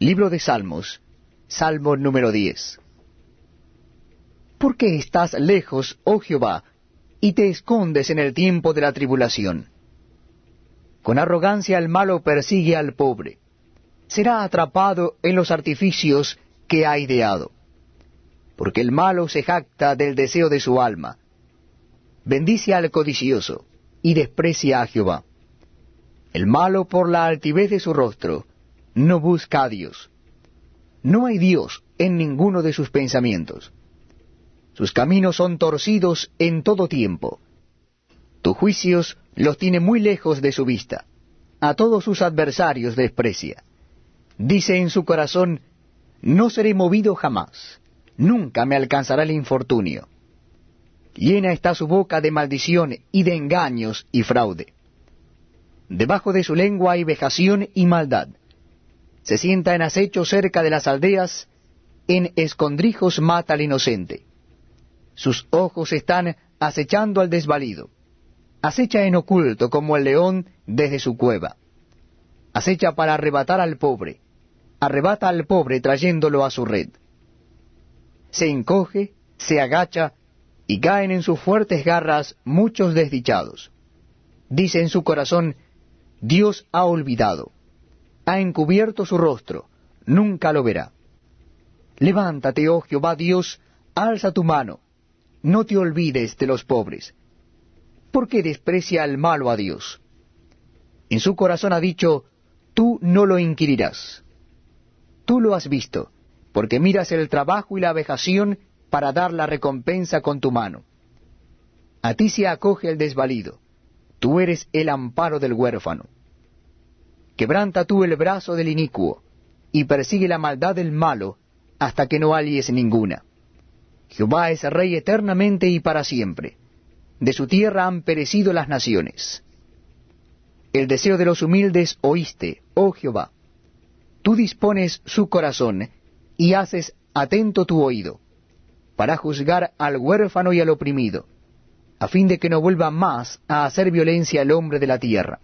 Libro de Salmos, Salmo número 10. ¿Por qué estás lejos, oh Jehová, y te escondes en el tiempo de la tribulación? Con arrogancia el malo persigue al pobre. Será atrapado en los artificios que ha ideado. Porque el malo se jacta del deseo de su alma. Bendice al codicioso y desprecia a Jehová. El malo por la altivez de su rostro no busca a Dios. No hay Dios en ninguno de sus pensamientos. Sus caminos son torcidos en todo tiempo. Tus juicios los tiene muy lejos de su vista. A todos sus adversarios desprecia. Dice en su corazón, no seré movido jamás. Nunca me alcanzará el infortunio. Llena está su boca de maldición y de engaños y fraude. Debajo de su lengua hay vejación y maldad se sienta en acecho cerca de las aldeas, en escondrijos mata al inocente. Sus ojos están acechando al desvalido. Acecha en oculto como el león desde su cueva. Acecha para arrebatar al pobre. Arrebata al pobre trayéndolo a su red. Se encoge, se agacha, y caen en sus fuertes garras muchos desdichados. Dice en su corazón, Dios ha olvidado ha encubierto su rostro, nunca lo verá. Levántate, oh Jehová Dios, alza tu mano, no te olvides de los pobres. ¿Por qué desprecia al malo a Dios? En su corazón ha dicho, tú no lo inquirirás. Tú lo has visto, porque miras el trabajo y la vejación para dar la recompensa con tu mano. A ti se acoge el desvalido, tú eres el amparo del huérfano. Quebranta tú el brazo del inicuo, y persigue la maldad del malo, hasta que no halles ninguna. Jehová es rey eternamente y para siempre. De su tierra han perecido las naciones. El deseo de los humildes oíste, oh Jehová. Tú dispones su corazón y haces atento tu oído, para juzgar al huérfano y al oprimido, a fin de que no vuelva más a hacer violencia al hombre de la tierra.